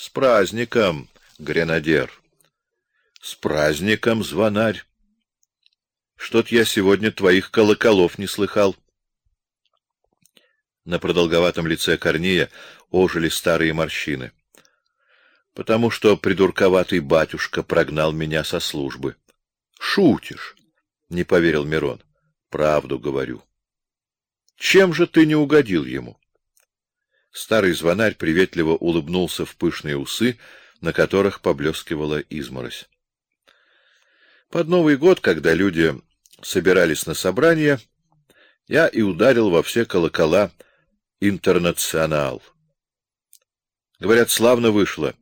С праздником, гренадер. С праздником, звонарь. Что-то я сегодня твоих колоколов не слыхал. На продолговатом лице Корнея ожили старые морщины. Потому что придурковатый батюшка прогнал меня со службы. Шутишь? Не поверил Мирон. Правду говорю. Чем же ты не угодил ему? Старый звонарь приветливо улыбнулся в пышные усы, на которых поблескивала изморозь. Под Новый год, когда люди собирались на собрание, я и ударил во все колокола интернационал. Говорят, славно вышло.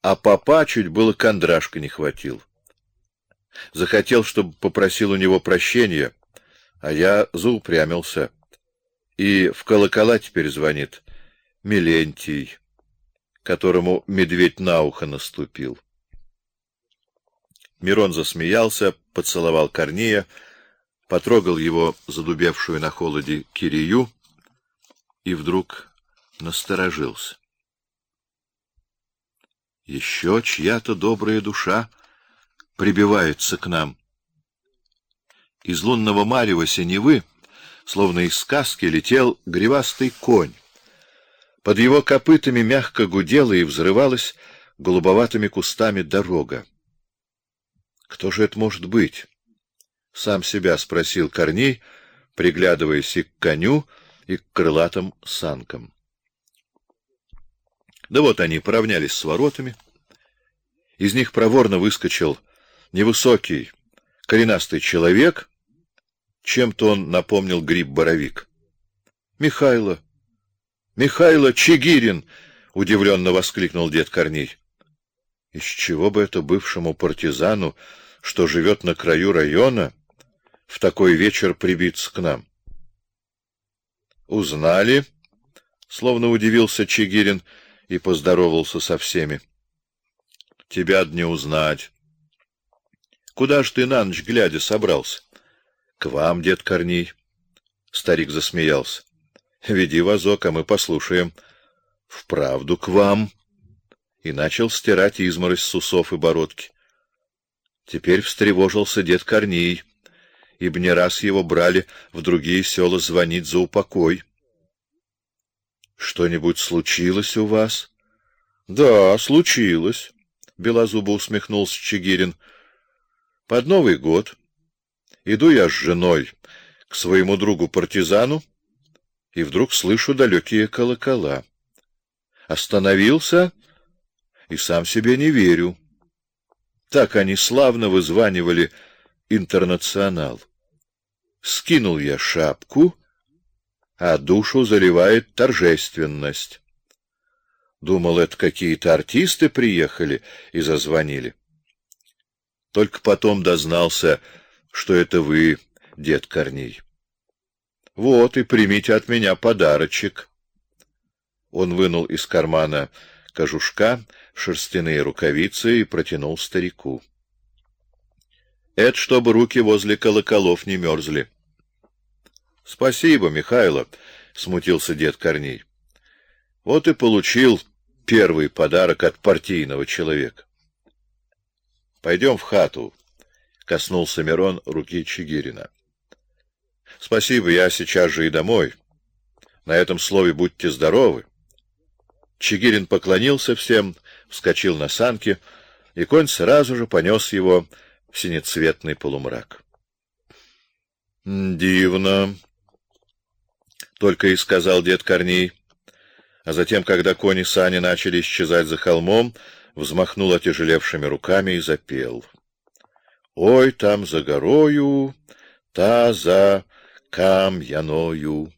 А папа чуть было кондрашка не хватил. Захотел, чтобы попросил у него прощения, а я заупрямился. И в колокола теперь звонит Милентий, которому медведь на ухо наступил. Мирон засмеялся, поцеловал Корнея, потрогал его задубевшую на холоде кирию и вдруг насторожился. Еще чья-то добрая душа прибивается к нам. Из лунного марева синевы, словно из сказки, летел гривастый конь. Под его копытами мягко гудела и взрывалась голубоватыми кустами дорога. Кто же это может быть? Сам себя спросил Корней, приглядываясь и к коню, и к крылатым санкам. Да вот они поравнялись с воротами. Из них проворно выскочил невысокий, коренастый человек. Чем-то он напомнил гриб-боровик. Михайло, Михайло Чигирин, удивленно воскликнул дед Корней. Из чего бы это бывшему партизану, что живет на краю района, в такой вечер прибиться к нам? Узнали? Словно удивился Чигирин и поздоровался со всеми. Тебя не узнать. Куда ж ты на ночь глядя собрался? К вам, дед Корней. Старик засмеялся. Веди вазок, а мы послушаем. Вправду к вам. И начал стирать изморозь с усов и бородки. Теперь встревожился дед Корней, ибо не раз его брали в другие села звонить за упокой. Что-нибудь случилось у вас? Да, случилось. Белозубо усмехнулся Чигирин. Под Новый год иду я с женой к своему другу партизану и вдруг слышу далекие колокола. Остановился и сам себе не верю. Так они славно вызванивали интернационал. Скинул я шапку, а душу заливает торжественность. Думал, это какие-то артисты приехали и зазвонили. Только потом дознался, что это вы, дед Корней. Вот и примите от меня подарочек. Он вынул из кармана кожушка шерстяные рукавицы и протянул старику. Это чтобы руки возле колоколов не мерзли. Спасибо, Михайло, смутился дед Корней. Вот и получил первый подарок от партийного человека. Пойдем в хату, коснулся Мирон руки Чигирина. Спасибо, я сейчас же и домой. На этом слове будьте здоровы. Чигирин поклонился всем, вскочил на санки, и конь сразу же понес его в синецветный полумрак. Дивно, только и сказал дед Корней. А затем, когда кони сани начали исчезать за холмом, взмахнул отяжелевшими руками и запел: Ой, там за горою, та за кам'яною.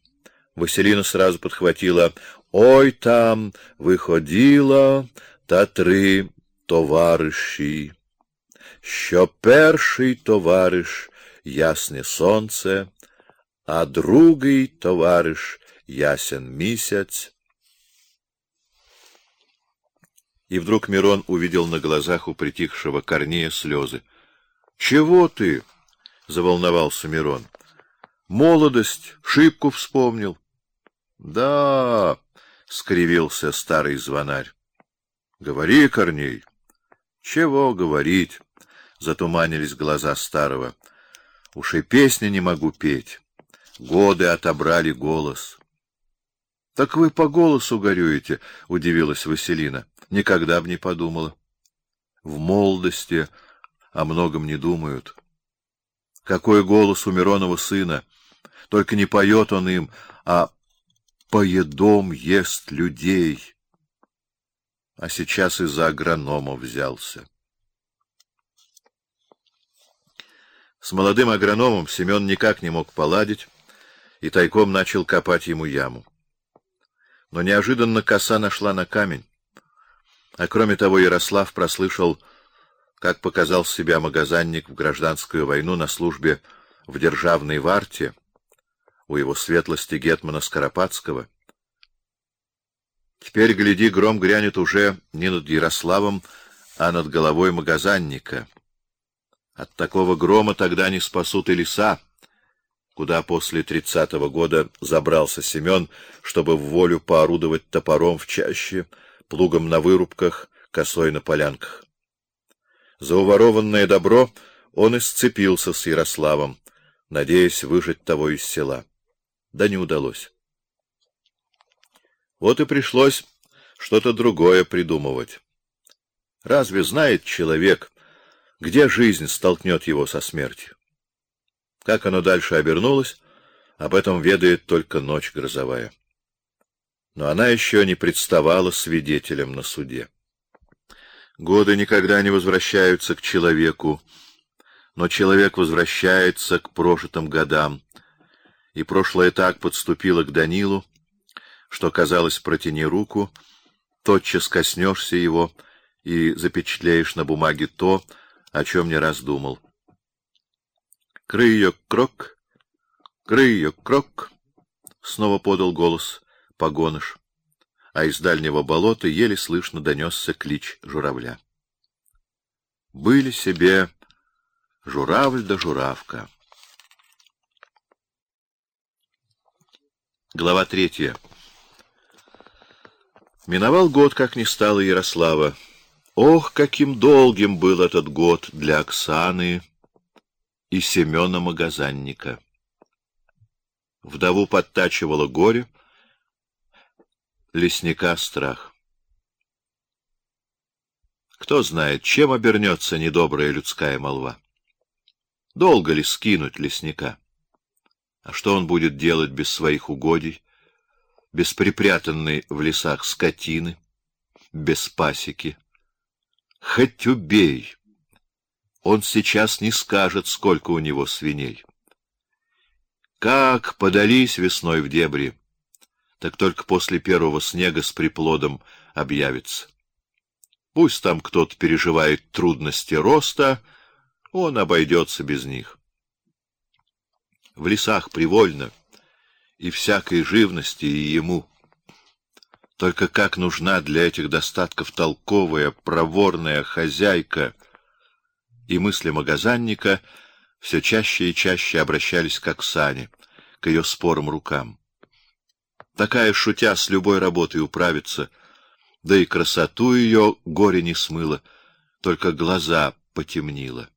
Василина сразу подхватила: "Ой, там виходила та три товариші. Що перший товариш ясне сонце, а другий товариш ясен місяць". И вдруг Мирон увидел на глазах у притихшего Корнея слезы. "Чего ты?" заволновался Мирон. Молодость, шибку вспомнил. Да, скривился старый звонарь. Говори, Корней. Чего говорить? Затуманились глаза старого. Уж и песни не могу петь. Годы отобрали голос. Так вы по голосу горюете, удивилась Василина. Никогда б не подумала. В молодости о многом не думают. Какой голос у Миронова сына! Только не поет он им, а поедом ест людей. А сейчас из-за агронома взялся. С молодым агрономом Семен никак не мог поладить и тайком начал копать ему яму. Но неожиданно коса нашла на камень. А кроме того, Ярослав прослышал, как показал себя магазинник в гражданскую войну на службе в державной варте у его светлости гетмана Скоропадского. Теперь гляди, гром грянет уже не над Ярославом, а над головой магазинника. От такого грома тогда не спасут и леса, куда после тридцатого года забрался Семен, чтобы в волю поорудовать топором в чаще, плугом на вырубках, косой на полянках. За уворованное добро он и сцепился с Ярославом, надеясь выжить того из села да не удалось. Вот и пришлось что-то другое придумывать. Разве знает человек, где жизнь столкнет его со смертью? Как оно дальше обернулось, об этом ведает только ночь грозовая. Но она еще не представала свидетелем на суде. Годы никогда не возвращаются к человеку, но человек возвращается к прожитым годам и прошлое так подступило к Данилу, что казалось, протяни руку, тотчас коснешься его и запечатлеешь на бумаге то, о чем не раз думал. Крый крок, крый крок, снова подал голос погоныш, а из дальнего болота еле слышно донесся клич журавля. Были себе журавль да журавка. Глава третья. Миновал год, как не стало Ярослава. Ох, каким долгим был этот год для Оксаны и Семена Магазанника. Вдову подтачивало горе, лесника страх. Кто знает, чем обернется недобрая людская молва. Долго ли скинуть лесника? А что он будет делать без своих угодий, без припрятанной в лесах скотины, без пасеки? Хоть убей! Он сейчас не скажет, сколько у него свиней. Как подались весной в дебри, так только после первого снега с приплодом объявится. Пусть там кто-то переживает трудности роста, он обойдется без них в лесах привольно, и всякой живности и ему. Только как нужна для этих достатков толковая, проворная хозяйка, и мысли магазинника все чаще и чаще обращались к Оксане, к ее спорым рукам. Такая шутя с любой работой управится, да и красоту ее горе не смыло, только глаза потемнило.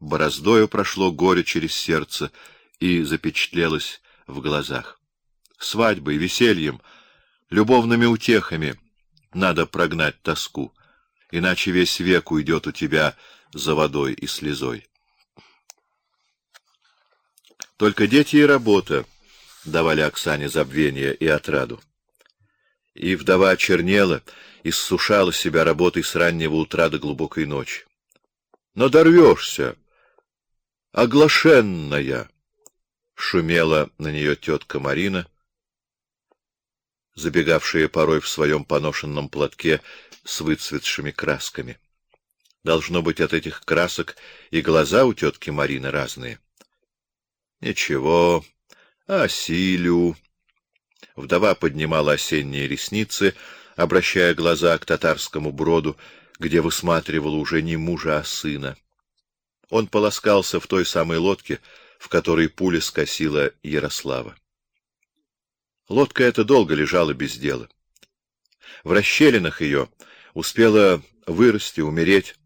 Бороздою прошло горе через сердце и запечатлелось в глазах. Свадьбой, весельем, любовными утехами надо прогнать тоску, иначе весь век уйдет у тебя за водой и слезой. Только дети и работа давали Оксане забвение и отраду. И вдова чернела, иссушала себя работой с раннего утра до глубокой ночи. Но дорвешься, оглашенная, шумела на нее тетка Марина, забегавшая порой в своем поношенном платке с выцветшими красками. Должно быть от этих красок и глаза у тетки Марины разные. Ничего, осилю. Вдова поднимала осенние ресницы, обращая глаза к татарскому броду, где высматривала уже не мужа, а сына. Он полоскался в той самой лодке, в которой пуля скосила Ярослава. Лодка эта долго лежала без дела. В расщелинах ее Успела вырасти, умереть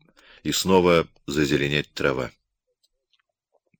и снова зазеленеть трава.